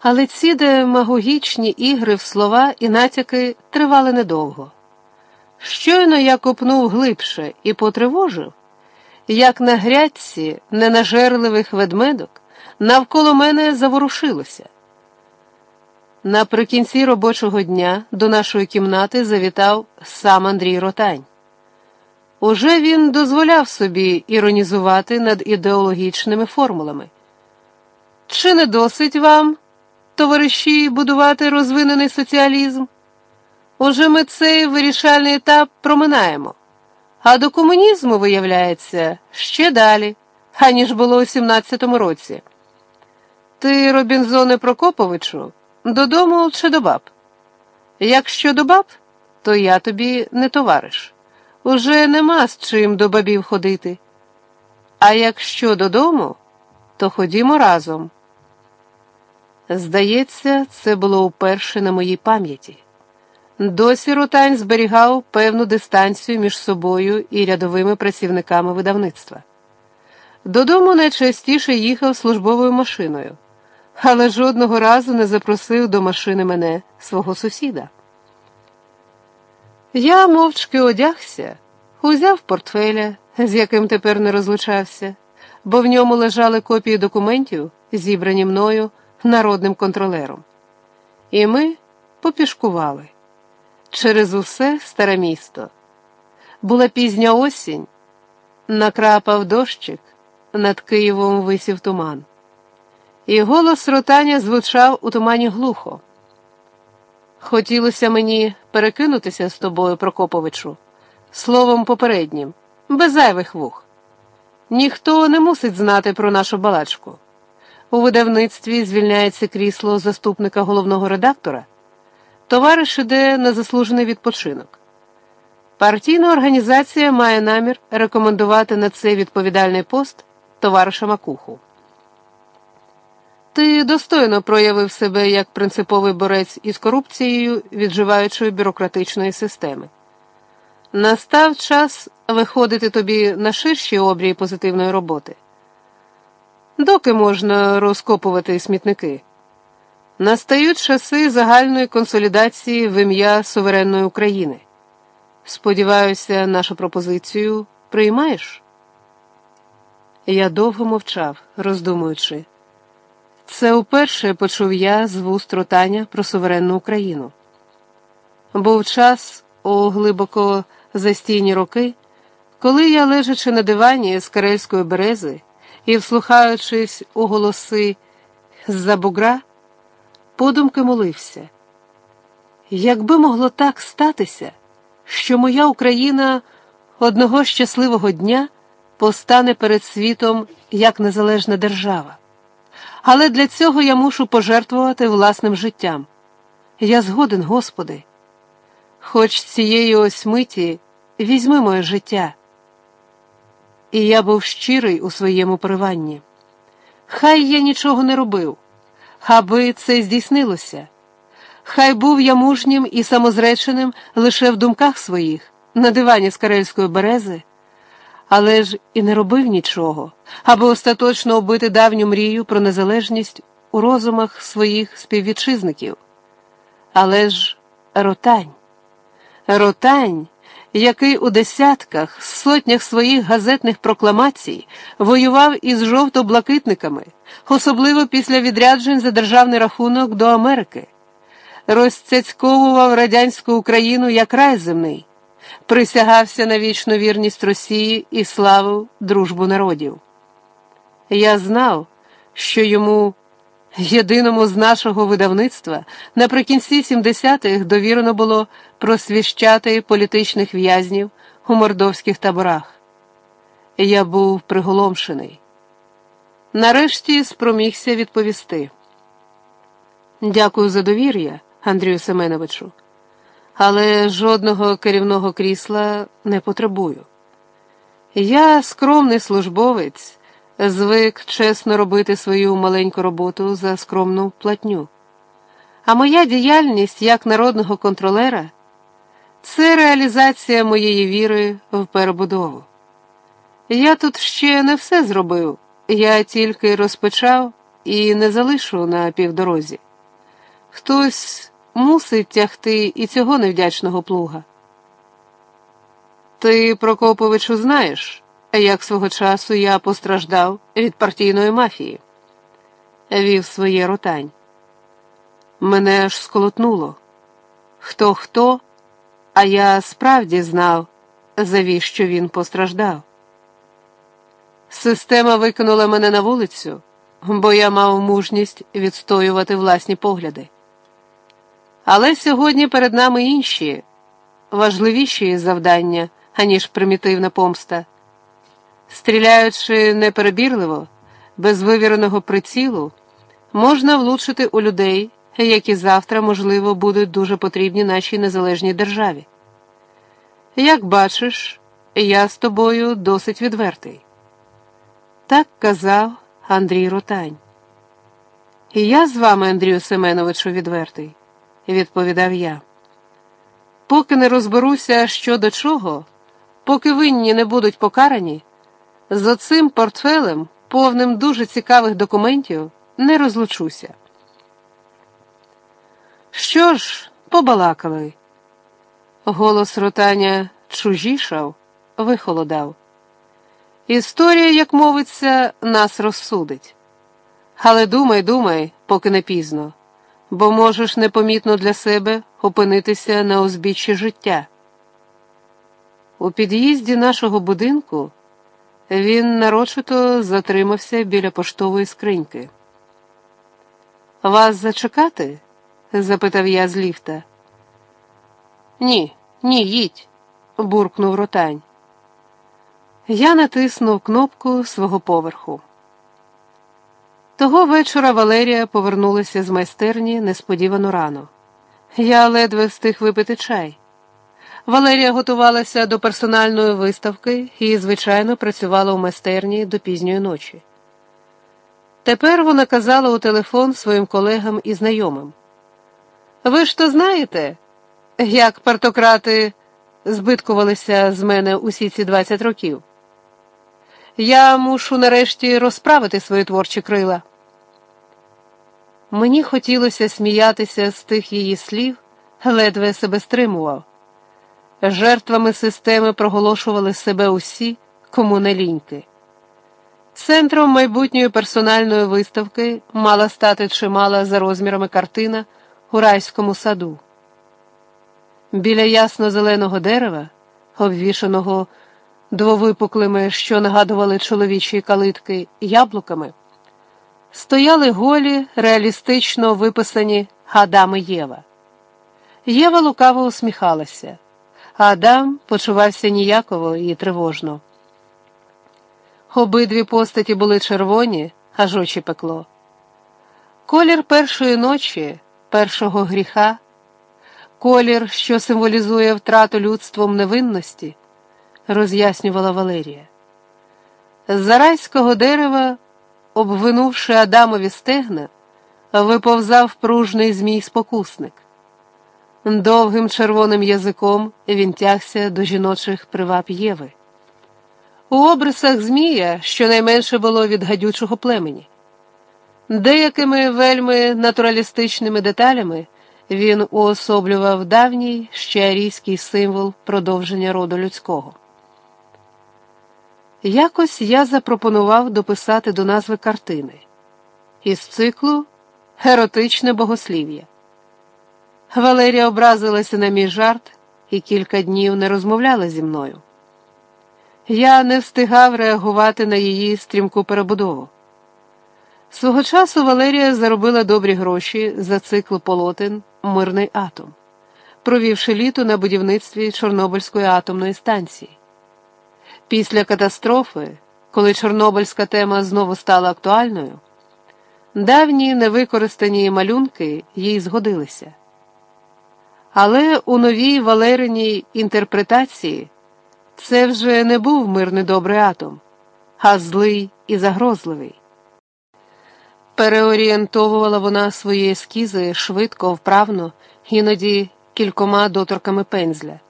Але ці демагогічні ігри в слова і натяки тривали недовго. Щойно я копнув глибше і потривожив, як на грядці ненажерливих ведмедок навколо мене заворушилося. Наприкінці робочого дня до нашої кімнати завітав сам Андрій Ротань. Уже він дозволяв собі іронізувати над ідеологічними формулами. Чи не досить вам, товариші, будувати розвинений соціалізм? Уже ми цей вирішальний етап проминаємо, а до комунізму, виявляється, ще далі, аніж було у 17-му році. Ти, Робінзоне Прокоповичу, додому чи до баб? Якщо до баб, то я тобі не товариш. Уже нема з чим до бабів ходити. А якщо додому, то ходімо разом. Здається, це було вперше на моїй пам'яті. Досі Ротань зберігав певну дистанцію між собою і рядовими працівниками видавництва. Додому найчастіше їхав службовою машиною, але жодного разу не запросив до машини мене свого сусіда. Я мовчки одягся, узяв портфеля, з яким тепер не розлучався, бо в ньому лежали копії документів, зібрані мною народним контролером. І ми попішкували через усе старе місто. Була пізня осінь, накрапав дощик, над Києвом висів туман. І голос ротання звучав у тумані глухо. Хотілося мені перекинутися з тобою, Прокоповичу, словом попереднім, без зайвих вух. Ніхто не мусить знати про нашу балачку. У видавництві звільняється крісло заступника головного редактора. Товариш іде на заслужений відпочинок. Партійна організація має намір рекомендувати на цей відповідальний пост товариша Макуху. Ти достойно проявив себе як принциповий борець із корупцією відживаючої бюрократичної системи. Настав час виходити тобі на ширші обрії позитивної роботи. Доки можна розкопувати смітники? Настають часи загальної консолідації в ім'я суверенної України. Сподіваюся, нашу пропозицію приймаєш? Я довго мовчав, роздумуючи. Це вперше почув я з вуст ротання про суверенну Україну. Був час у глибоко застійні роки, коли я, лежачи на дивані з карельської берези і вслухаючись у голоси з-за бугра, подумки молився. Якби могло так статися, що моя Україна одного щасливого дня постане перед світом як незалежна держава. Але для цього я мушу пожертвувати власним життям. Я згоден, Господи. Хоч цієї ось миті візьми моє життя. І я був щирий у своєму пориванні. Хай я нічого не робив, аби це здійснилося. Хай був я мужнім і самозреченим лише в думках своїх, на дивані з карельської берези але ж і не робив нічого, аби остаточно убити давню мрію про незалежність у розумах своїх співвітчизників. Але ж ротань, ротань, який у десятках, сотнях своїх газетних прокламацій воював із жовто-блакитниками, особливо після відряджень за державний рахунок до Америки, розцяцьковував радянську Україну як рай земний присягався на вічну вірність Росії і славив дружбу народів. Я знав, що йому, єдиному з нашого видавництва, наприкінці 70-х довірено було просвіщати політичних в'язнів у мордовських таборах. Я був приголомшений. Нарешті спромігся відповісти. Дякую за довір'я, Андрію Семеновичу але жодного керівного крісла не потребую. Я скромний службовець, звик чесно робити свою маленьку роботу за скромну платню. А моя діяльність як народного контролера це реалізація моєї віри в перебудову. Я тут ще не все зробив, я тільки розпочав і не залишу на півдорозі. Хтось мусить тягти і цього невдячного плуга. Ти, Прокоповичу, знаєш, як свого часу я постраждав від партійної мафії, вів своє ротань. Мене аж сколотнуло. Хто хто, а я справді знав, завіщо він постраждав. Система викинула мене на вулицю, бо я мав мужність відстоювати власні погляди. Але сьогодні перед нами інші, важливіші завдання, аніж примітивна помста. Стріляючи неперебірливо, без вивіреного прицілу, можна влучити у людей, які завтра, можливо, будуть дуже потрібні нашій незалежній державі. Як бачиш, я з тобою досить відвертий. Так казав Андрій Ротань. І я з вами, Андрію Семеновичу, відвертий, відповідав я. Поки не розберуся, що до чого, поки винні не будуть покарані, з оцим портфелем, повним дуже цікавих документів, не розлучуся. Що ж, побалакали. Голос ротаня чужішав, вихолодав. Історія, як мовиться, нас розсудить. Але думай, думай, поки не пізно, бо можеш непомітно для себе опинитися на узбіччі життя. У під'їзді нашого будинку він нарочито затримався біля поштової скриньки. Вас зачекати? запитав я з ліфта. Ні, ні, їдь, буркнув ротань. Я натиснув кнопку свого поверху. Того вечора Валерія повернулася з майстерні несподівано рано. Я ледве встиг випити чай. Валерія готувалася до персональної виставки і, звичайно, працювала у майстерні до пізньої ночі. Тепер вона казала у телефон своїм колегам і знайомим. Ви ж то знаєте, як партократи збиткувалися з мене усі ці 20 років? Я мушу нарешті розправити свої творчі крила. Мені хотілося сміятися з тих її слів, ледве себе стримував. Жертвами системи проголошували себе усі, кому не ліньки. Центром майбутньої персональної виставки мала стати чимала за розмірами картина у райському саду. Біля ясно-зеленого дерева, обвішаного двовипуклими, що нагадували чоловічі калитки, яблуками, стояли голі, реалістично виписані Адам і Єва. Єва лукаво усміхалася, Адам почувався ніяково і тривожно. Обидві постаті були червоні, аж очі пекло. Колір першої ночі, першого гріха, колір, що символізує втрату людством невинності роз'яснювала Валерія. З зарайського дерева, обвинувши Адамові стегна, виповзав пружний змій спокусник. Довгим червоним язиком він тягся до жіночих приваб Єви. У обрисах Змія щонайменше було від гадючого племені. Деякими вельми натуралістичними деталями він уособлював давній ще арійський символ продовження роду людського. Якось я запропонував дописати до назви картини із циклу Еротичне богослів'я. Валерія образилася на мій жарт і кілька днів не розмовляла зі мною. Я не встигав реагувати на її стрімку перебудову. Свого часу Валерія заробила добрі гроші за цикл полотен Мирний атом, провівши літо на будівництві Чорнобильської атомної станції. Після катастрофи, коли Чорнобильська тема знову стала актуальною, давні невикористані малюнки їй згодилися. Але у новій Валериній інтерпретації це вже не був мирний добрий атом, а злий і загрозливий. Переорієнтовувала вона свої ескізи швидко, вправно, іноді кількома доторками пензля.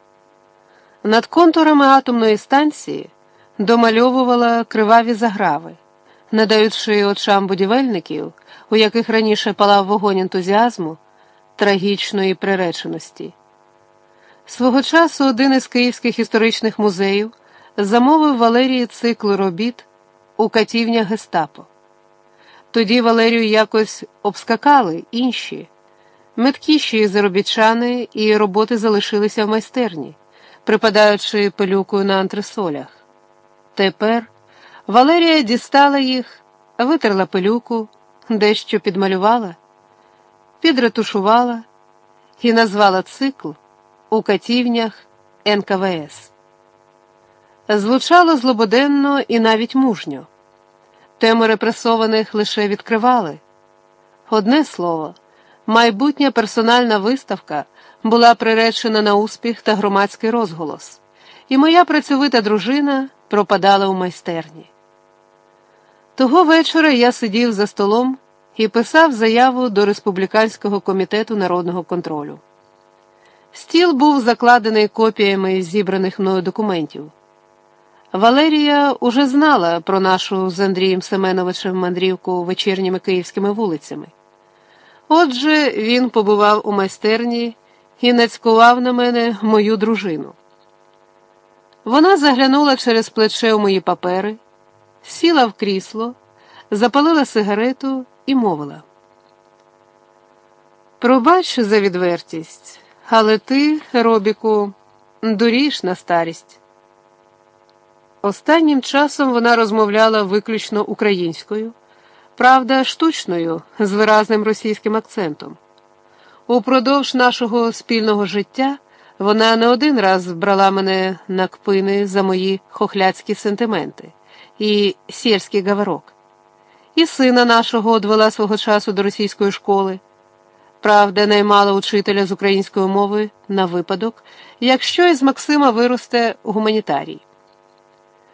Над контурами атомної станції домальовувала криваві заграви, надаючи очам будівельників, у яких раніше палав вогонь ентузіазму, трагічної приреченості. Свого часу один із київських історичних музеїв замовив Валерії цикл робіт у катівня Гестапо. Тоді Валерію якось обскакали інші, меткіші заробітчани, і роботи залишилися в майстерні, припадаючи пилюкою на антресолях. Тепер Валерія дістала їх, витерла пилюку, дещо підмалювала, підретушувала і назвала цикл у катівнях НКВС. Звучало злободенно і навіть мужньо. Тему репресованих лише відкривали. Одне слово, майбутня персональна виставка була приречена на успіх та громадський розголос, і моя працьовита дружина пропадала у майстерні. Того вечора я сидів за столом і писав заяву до Республіканського комітету народного контролю. Стіл був закладений копіями зібраних мною документів. Валерія уже знала про нашу з Андрієм Семеновичем мандрівку вечірніми київськими вулицями. Отже, він побував у майстерні і нацькував на мене мою дружину. Вона заглянула через плече у мої папери, сіла в крісло, запалила сигарету і мовила. Пробач за відвертість, але ти, Робіку, дурієш на старість. Останнім часом вона розмовляла виключно українською, правда, штучною, з виразним російським акцентом. Упродовж нашого спільного життя вона не один раз брала мене на кпини за мої хохляцькі сентименти і сільський говорок. І сина нашого одвела свого часу до російської школи. Правда, наймала учителя з української мови на випадок, якщо із Максима виросте гуманітарій.